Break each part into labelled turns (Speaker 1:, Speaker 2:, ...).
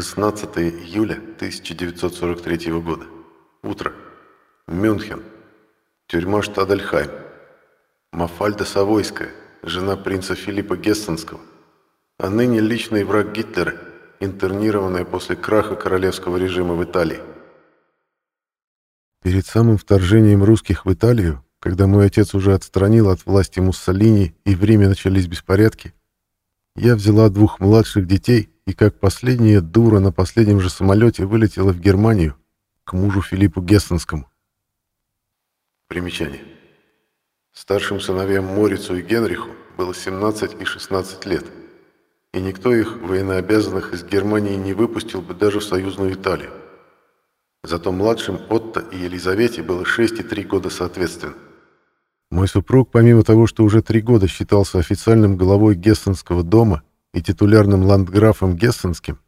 Speaker 1: 16 июля 1943 года. Утро. Мюнхен. Тюрьма Штадельхайм. Мафальда Савойская, жена принца Филиппа Гессенского, а ныне личный враг Гитлера, интернированная после краха королевского режима в Италии. Перед самым вторжением русских в Италию, когда мой отец уже отстранил от власти Муссолини и в Риме начались беспорядки, я взяла двух младших детей и как последняя дура на последнем же самолете вылетела в Германию к мужу Филиппу Гессенскому. Примечание. Старшим сыновьям Морицу и Генриху было 17 и 16 лет, и никто их, военнообязанных, из Германии не выпустил бы даже в союзную Италию. Зато младшим Отто и Елизавете было 6 и 3 года соответственно. Мой супруг, помимо того, что уже три года считался официальным главой Гессенского дома и титулярным ландграфом Гессенским,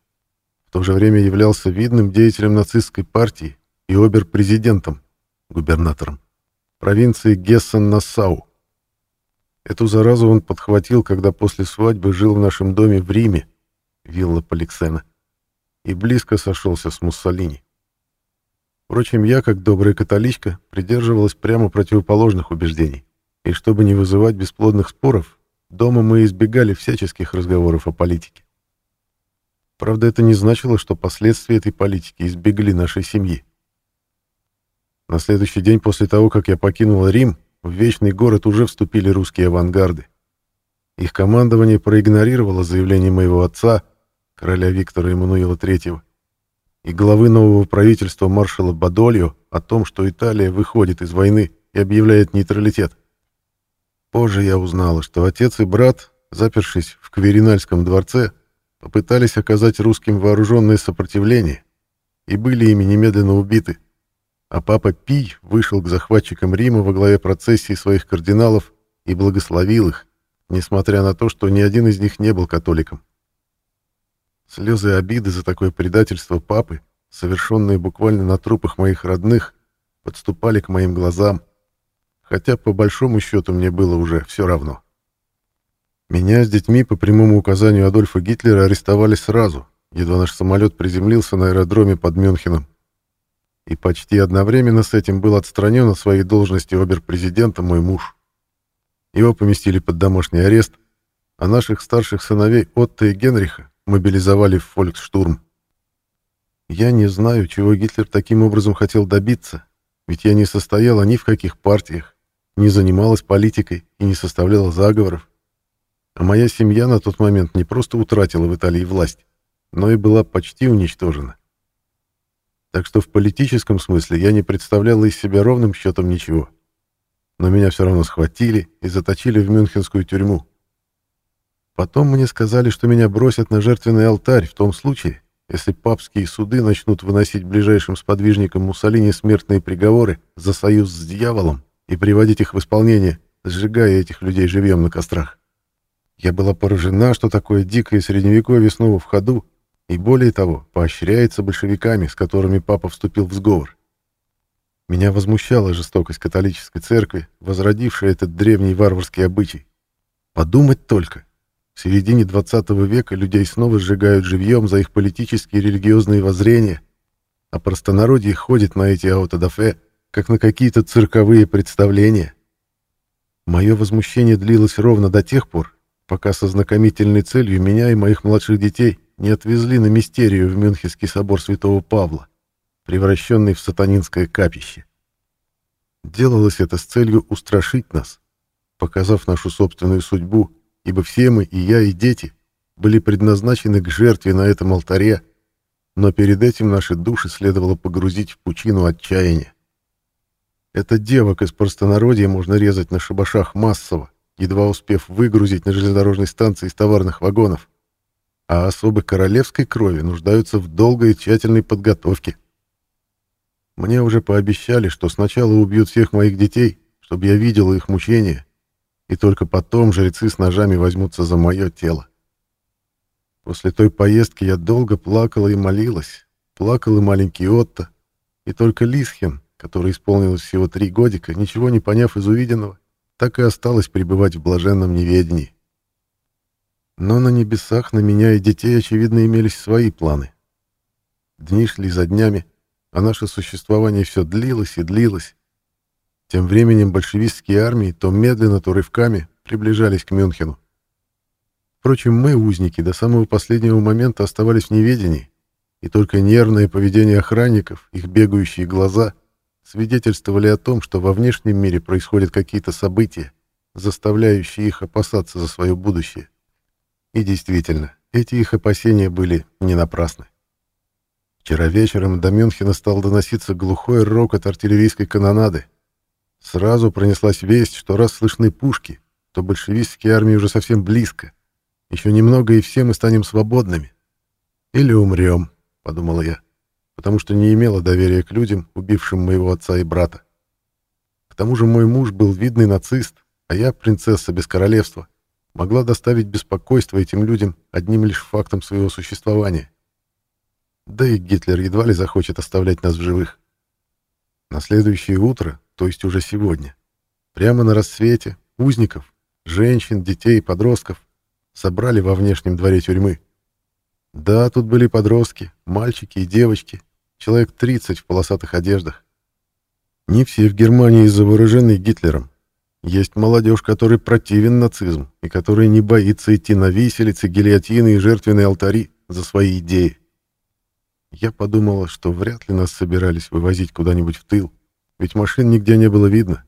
Speaker 1: в то же время являлся видным деятелем нацистской партии и обер-президентом, губернатором, провинции Гессен-Нассау. Эту заразу он подхватил, когда после свадьбы жил в нашем доме в Риме, вилла Поликсена, и близко сошелся с Муссолини. Впрочем, я, как добрая католичка, придерживалась прямо противоположных убеждений, и чтобы не вызывать бесплодных споров, Дома мы избегали всяческих разговоров о политике. Правда, это не значило, что последствия этой политики избегли нашей семьи. На следующий день после того, как я покинул Рим, в Вечный город уже вступили русские авангарды. Их командование проигнорировало заявление моего отца, короля Виктора Эммануила III, и главы нового правительства маршала Бадольо о том, что Италия выходит из войны и объявляет нейтралитет. Позже я узнала, что отец и брат, запершись в Кверинальском дворце, попытались оказать русским вооруженное сопротивление и были ими немедленно убиты, а папа Пий вышел к захватчикам Рима во главе процессии своих кардиналов и благословил их, несмотря на то, что ни один из них не был католиком. Слезы обиды за такое предательство папы, совершенные буквально на трупах моих родных, подступали к моим глазам, хотя по большому счету мне было уже все равно. Меня с детьми по прямому указанию Адольфа Гитлера арестовали сразу, едва наш самолет приземлился на аэродроме под Мюнхеном. И почти одновременно с этим был отстранен от своей должности обер-президента мой муж. Его поместили под домашний арест, а наших старших сыновей Отто и Генриха мобилизовали в фольксштурм. Я не знаю, чего Гитлер таким образом хотел добиться, ведь я не состояла ни в каких партиях, не занималась политикой и не составляла заговоров. А моя семья на тот момент не просто утратила в Италии власть, но и была почти уничтожена. Так что в политическом смысле я не представляла из себя ровным счетом ничего. Но меня все равно схватили и заточили в мюнхенскую тюрьму. Потом мне сказали, что меня бросят на жертвенный алтарь в том случае, если папские суды начнут выносить ближайшим сподвижникам Муссолини смертные приговоры за союз с дьяволом и приводить их в исполнение, сжигая этих людей живьем на кострах. Я была поражена, что такое дикое средневековье снова в ходу, и более того, поощряется большевиками, с которыми папа вступил в сговор. Меня возмущала жестокость католической церкви, возродившая этот древний варварский обычай. Подумать только. В середине 20 века людей снова сжигают живьем за их политические и религиозные воззрения, а простонародье ходит на эти аутодафе, как на какие-то цирковые представления. Мое возмущение длилось ровно до тех пор, пока со знакомительной целью меня и моих младших детей не отвезли на мистерию в Мюнхенский собор святого Павла, превращенный в сатанинское капище. Делалось это с целью устрашить нас, показав нашу собственную судьбу, ибо все мы, и я, и дети, были предназначены к жертве на этом алтаре, но перед этим наши души следовало погрузить в пучину отчаяния. Это девок из простонародья можно резать на шабашах массово, едва успев выгрузить на железнодорожной станции из товарных вагонов. А особы королевской крови нуждаются в долгой и тщательной подготовке. Мне уже пообещали, что сначала убьют всех моих детей, чтобы я видела их мучения, и только потом жрецы с ножами возьмутся за мое тело. После той поездки я долго плакала и молилась. Плакал и маленький Отто, и только Лисхен, которой исполнилось всего три годика, ничего не поняв из увиденного, так и осталось пребывать в блаженном неведении. Но на небесах на меня и детей, очевидно, имелись свои планы, Дни шли за днями, а наше существование все длилось и длилось. Тем временем большевистские армии то медленно, то рывками приближались к Мюнхену. Впрочем, мы, узники, до самого последнего момента оставались в неведении, и только нервное поведение охранников, их бегающие глаза, свидетельствовали о том, что во внешнем мире происходят какие-то события, заставляющие их опасаться за свое будущее. И действительно, эти их опасения были не напрасны. Вчера вечером до Мюнхена стал доноситься глухой рокот артиллерийской канонады. Сразу пронеслась весть, что раз слышны пушки, то большевистские армии уже совсем близко. Еще немного, и все мы станем свободными. Или умрем, — подумала я, потому что не имела доверия к людям, убившим моего отца и брата. К тому же мой муж был видный нацист, а я, принцесса без королевства, могла доставить беспокойство этим людям одним лишь фактом своего существования. Да и Гитлер едва ли захочет оставлять нас в живых. На следующее утро, то есть уже сегодня, прямо на рассвете, узников, женщин, детей и подростков собрали во внешнем дворе тюрьмы. Да, тут были подростки, мальчики и девочки, человек 30 в полосатых одеждах. Не все в Германии завооружены Гитлером. Есть молодежь, которой противен нацизм и которая не боится идти на виселицы, гильотины и жертвенные алтари за свои идеи. Я подумала, что вряд ли нас собирались вывозить куда-нибудь в тыл, ведь машин нигде не было видно.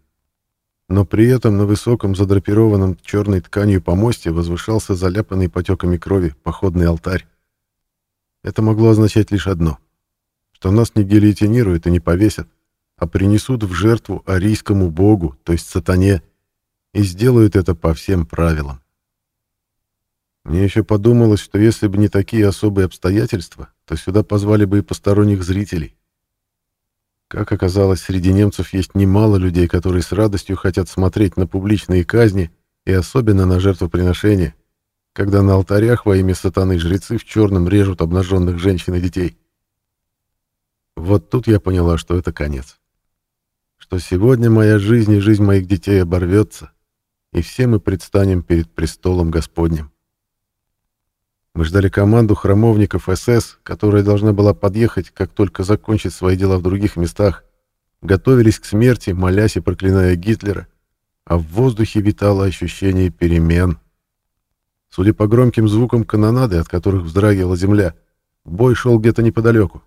Speaker 1: Но при этом на высоком задрапированном черной тканью помосте возвышался заляпанный потеками крови походный алтарь. Это могло означать лишь одно — что нас не гильотинируют и не повесят, а принесут в жертву арийскому богу, то есть сатане, и сделают это по всем правилам. Мне еще подумалось, что если бы не такие особые обстоятельства, то сюда позвали бы и посторонних зрителей. Как оказалось, среди немцев есть немало людей, которые с радостью хотят смотреть на публичные казни и особенно на жертвоприношения, когда на алтарях во имя сатаны жрецы в черном режут обнаженных женщин и детей. Вот тут я поняла, что это конец. Что сегодня моя жизнь и жизнь моих детей оборвется, и все мы предстанем перед престолом Господним. Мы ждали команду храмовников СС, которая должна была подъехать, как только закончит свои дела в других местах. Готовились к смерти, молясь и проклиная Гитлера, а в воздухе витало ощущение перемен. Судя по громким звукам канонады, от которых вздрагивала земля, бой шел где-то неподалеку.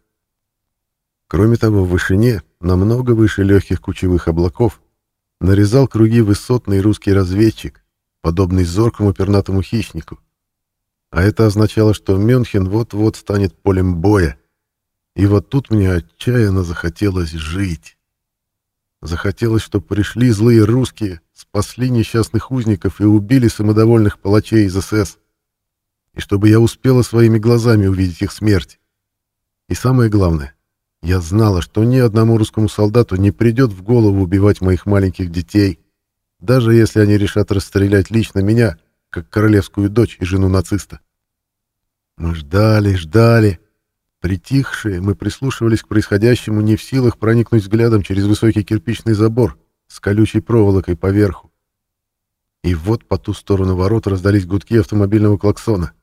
Speaker 1: Кроме того, в вышине, намного выше легких кучевых облаков, нарезал круги высотный русский разведчик, подобный зоркому пернатому хищнику. А это означало, что Мюнхен вот-вот станет полем боя. И вот тут мне отчаянно захотелось жить. Захотелось, чтобы пришли злые русские, спасли несчастных узников и убили самодовольных палачей из СС. И чтобы я успела своими глазами увидеть их смерть. И самое главное, я знала, что ни одному русскому солдату не придет в голову убивать моих маленьких детей, даже если они решат расстрелять лично меня — как королевскую дочь и жену нациста. Мы ждали, ждали. Притихшие, мы прислушивались к происходящему, не в силах проникнуть взглядом через высокий кирпичный забор с колючей проволокой поверху. И вот по ту сторону ворот раздались гудки автомобильного клаксона.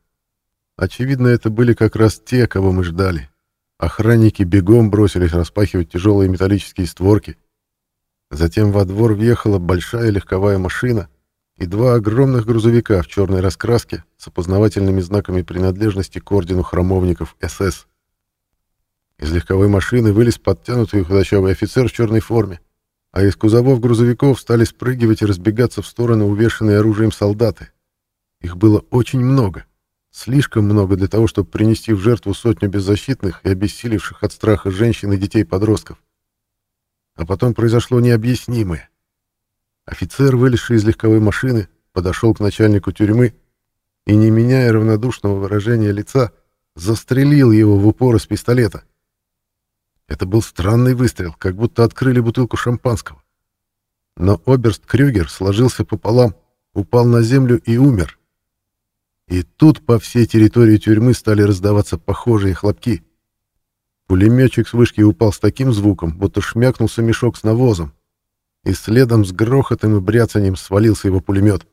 Speaker 1: Очевидно, это были как раз те, кого мы ждали. Охранники бегом бросились распахивать тяжелые металлические створки. Затем во двор въехала большая легковая машина, и два огромных грузовика в черной раскраске с опознавательными знаками принадлежности к ордену храмовников СС. Из легковой машины вылез подтянутый худощавый офицер в черной форме, а из кузовов грузовиков стали спрыгивать и разбегаться в стороны увешанные оружием солдаты. Их было очень много, слишком много для того, чтобы принести в жертву сотню беззащитных и обессилевших от страха женщин и детей-подростков. А потом произошло необъяснимое. Офицер, вылезший из легковой машины, подошел к начальнику тюрьмы и, не меняя равнодушного выражения лица, застрелил его в упор из пистолета. Это был странный выстрел, как будто открыли бутылку шампанского. Но Оберст Крюгер сложился пополам, упал на землю и умер. И тут по всей территории тюрьмы стали раздаваться похожие хлопки. Пулеметчик с вышки упал с таким звуком, будто шмякнулся мешок с навозом и следом с грохотом и бряцанием свалился его пулемет.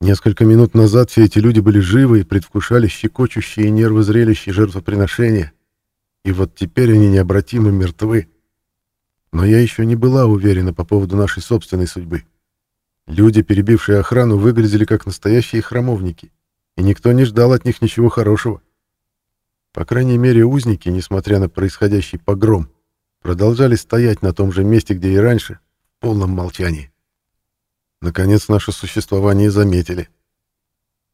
Speaker 1: Несколько минут назад все эти люди были живы и предвкушали щекочущие нервы зрелища жертвоприношения. и вот теперь они необратимо мертвы. Но я еще не была уверена по поводу нашей собственной судьбы. Люди, перебившие охрану, выглядели как настоящие храмовники, и никто не ждал от них ничего хорошего. По крайней мере, узники, несмотря на происходящий погром, продолжали стоять на том же месте, где и раньше, в полном молчании. Наконец, наше существование заметили.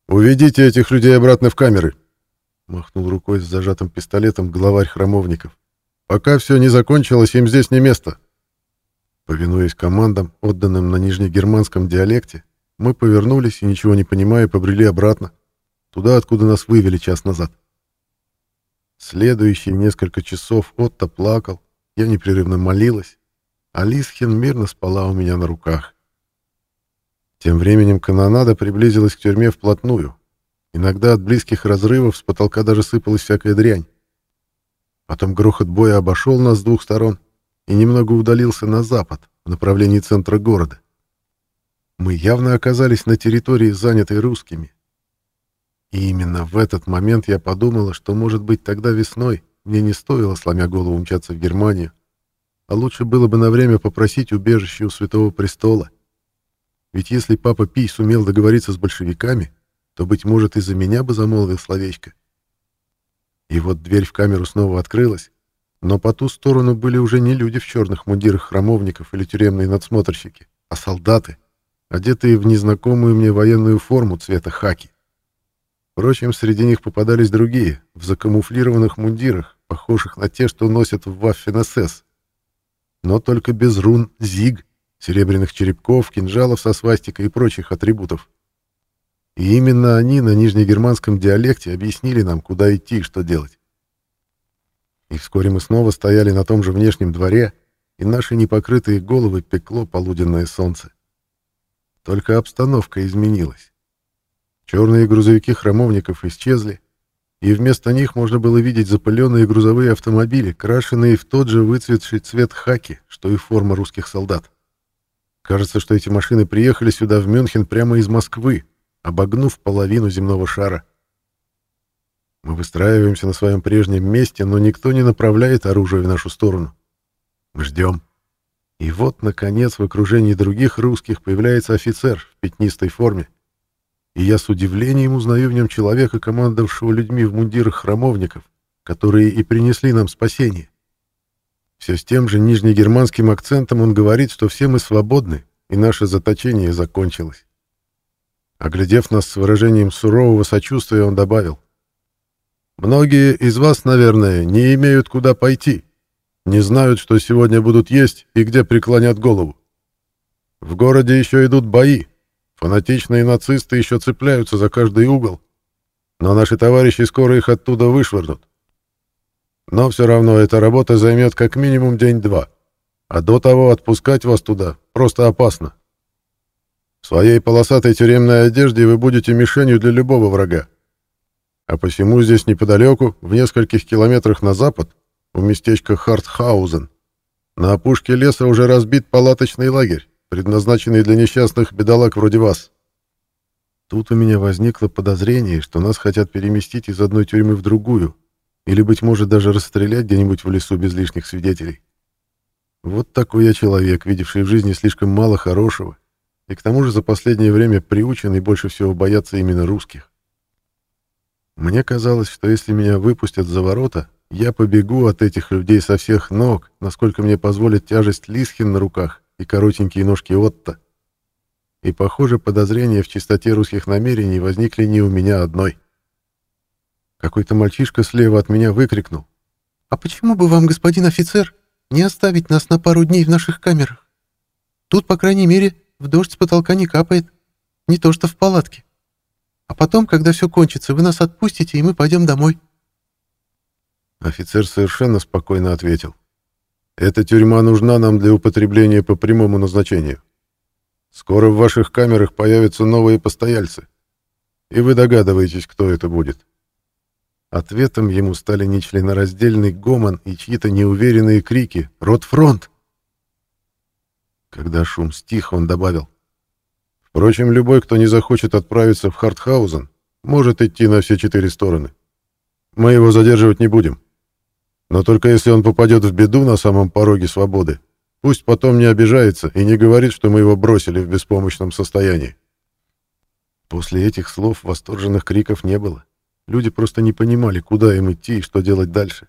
Speaker 1: «Уведите этих людей обратно в камеры!» — махнул рукой с зажатым пистолетом главарь храмовников. «Пока все не закончилось, им здесь не место!» Повинуясь командам, отданным на нижнегерманском диалекте, мы повернулись и, ничего не понимая, побрели обратно, туда, откуда нас вывели час назад. Следующие несколько часов Отто плакал, я непрерывно молилась, а Лисхин мирно спала у меня на руках. Тем временем канонада приблизилась к тюрьме вплотную. Иногда от близких разрывов с потолка даже сыпалась всякая дрянь. Потом грохот боя обошел нас с двух сторон и немного удалился на запад, в направлении центра города. Мы явно оказались на территории, занятой русскими. И именно в этот момент я подумала, что, может быть, тогда весной мне не стоило, сломя голову, умчаться в Германию, а лучше было бы на время попросить убежище у Святого Престола. Ведь если папа Пий сумел договориться с большевиками, то, быть может, из-за меня бы замолвил словечко. И вот дверь в камеру снова открылась, но по ту сторону были уже не люди в черных мундирах храмовников или тюремные надсмотрщики, а солдаты, одетые в незнакомую мне военную форму цвета хаки. Впрочем, среди них попадались другие, в закамуфлированных мундирах, похожих на те, что носят в Waffen-СС. Но только без рун «Зиг», серебряных черепков, кинжалов со свастикой и прочих атрибутов. И именно они на нижнегерманском диалекте объяснили нам, куда идти и что делать. И вскоре мы снова стояли на том же внешнем дворе, и наши непокрытые головы пекло полуденное солнце. Только обстановка изменилась. Черные грузовики храмовников исчезли, и вместо них можно было видеть запыленные грузовые автомобили, крашенные в тот же выцветший цвет хаки, что и форма русских солдат. Кажется, что эти машины приехали сюда, в Мюнхен, прямо из Москвы, обогнув половину земного шара. Мы выстраиваемся на своем прежнем месте, но никто не направляет оружие в нашу сторону. Ждем. И вот, наконец, в окружении других русских появляется офицер в пятнистой форме. И я с удивлением узнаю в нем человека, командовавшего людьми в мундирах храмовников, которые и принесли нам спасение. Все с тем же нижнегерманским акцентом он говорит, что все мы свободны, и наше заточение закончилось. Оглядев нас с выражением сурового сочувствия, он добавил. «Многие из вас, наверное, не имеют куда пойти, не знают, что сегодня будут есть и где преклонят голову. В городе еще идут бои, фанатичные нацисты еще цепляются за каждый угол, но наши товарищи скоро их оттуда вышвырнут. Но все равно эта работа займет как минимум день-два. А до того отпускать вас туда просто опасно. В своей полосатой тюремной одежде вы будете мишенью для любого врага. А посему здесь неподалеку, в нескольких километрах на запад, у местечка Хартхаузен, на опушке леса уже разбит палаточный лагерь, предназначенный для несчастных бедолаг вроде вас. Тут у меня возникло подозрение, что нас хотят переместить из одной тюрьмы в другую, или, быть может, даже расстрелять где-нибудь в лесу без лишних свидетелей. Вот такой я человек, видевший в жизни слишком мало хорошего, и к тому же за последнее время приученный больше всего бояться именно русских. Мне казалось, что если меня выпустят за ворота, я побегу от этих людей со всех ног, насколько мне позволит тяжесть Лисхин на руках и коротенькие ножки Отто. И, похоже, подозрения в чистоте русских намерений возникли не у меня одной. Какой-то мальчишка слева от меня выкрикнул. «А почему бы вам, господин офицер, не оставить нас на пару дней в наших камерах? Тут, по крайней мере, в дождь с потолка не капает, не то что в палатке. А потом, когда все кончится, вы нас отпустите, и мы пойдем домой». Офицер совершенно спокойно ответил. «Эта тюрьма нужна нам для употребления по прямому назначению. Скоро в ваших камерах появятся новые постояльцы, и вы догадываетесь, кто это будет». Ответом ему стали нечленораздельный гомон и чьи-то неуверенные крики «Ротфронт!». Когда шум стих, он добавил «Впрочем, любой, кто не захочет отправиться в Хартхаузен, может идти на все четыре стороны. Мы его задерживать не будем. Но только если он попадет в беду на самом пороге свободы, пусть потом не обижается и не говорит, что мы его бросили в беспомощном состоянии. После этих слов восторженных криков не было. Люди просто не понимали, куда им идти и что делать дальше.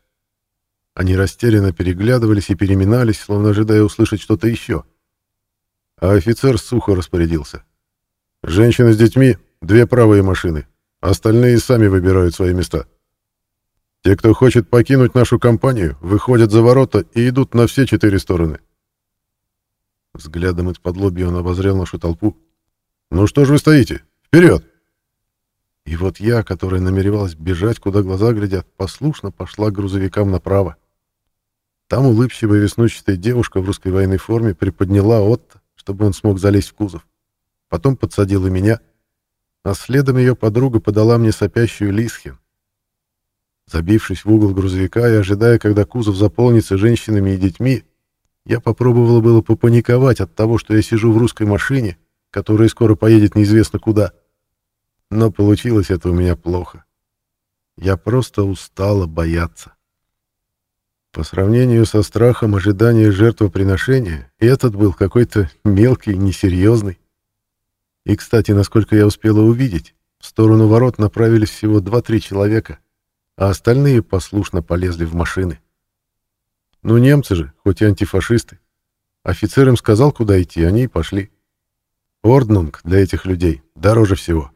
Speaker 1: Они растерянно переглядывались и переминались, словно ожидая услышать что-то еще. А офицер сухо распорядился. «Женщины с детьми — две правые машины, остальные сами выбирают свои места. Те, кто хочет покинуть нашу компанию, выходят за ворота и идут на все четыре стороны». Взглядом из-под лобья он обозрел нашу толпу. «Ну что ж вы стоите? Вперед!» И вот я, которая намеревалась бежать, куда глаза глядят, послушно пошла к грузовикам направо. Там улыбчивая веснущатая девушка в русской военной форме приподняла Отто, чтобы он смог залезть в кузов. Потом подсадила меня, а следом ее подруга подала мне сопящую Лисхин. Забившись в угол грузовика и ожидая, когда кузов заполнится женщинами и детьми, я попробовала было попаниковать от того, что я сижу в русской машине, которая скоро поедет неизвестно куда. Но получилось это у меня плохо. Я просто устала бояться. По сравнению со страхом ожидания жертвоприношения, этот был какой-то мелкий, несерьезный. И, кстати, насколько я успела увидеть, в сторону ворот направились всего 2-3 человека, а остальные послушно полезли в машины. Ну, немцы же, хоть и антифашисты. Офицер им сказал, куда идти, они и пошли. Орднунг для этих людей дороже всего.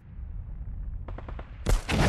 Speaker 1: Thank